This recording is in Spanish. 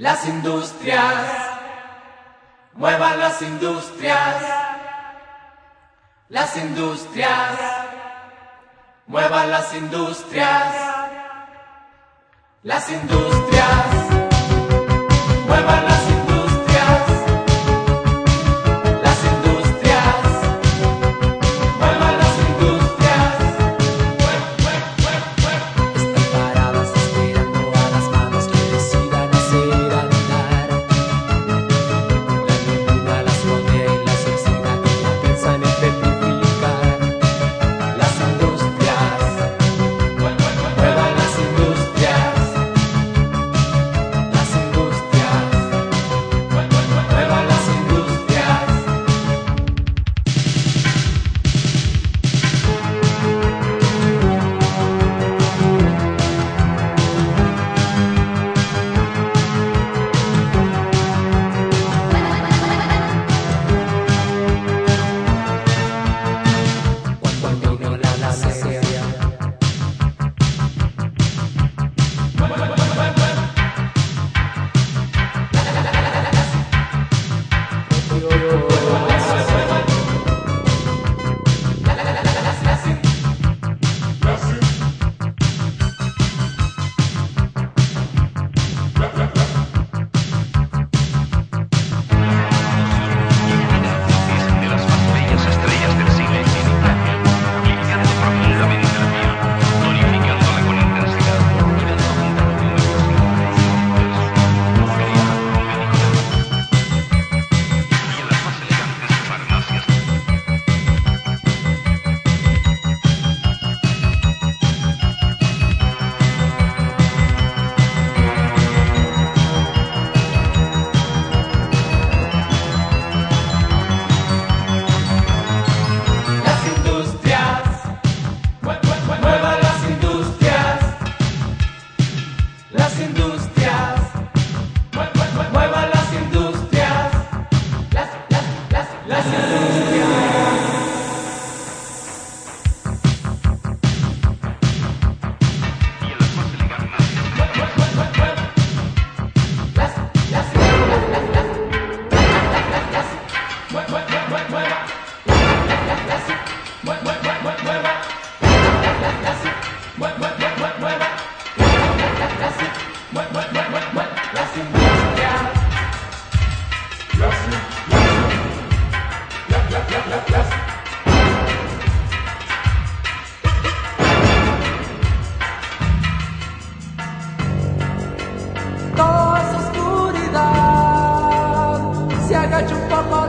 Las industrias, muevan las industrias. Las industrias, muevan las industrias. Las industrias. Um catch a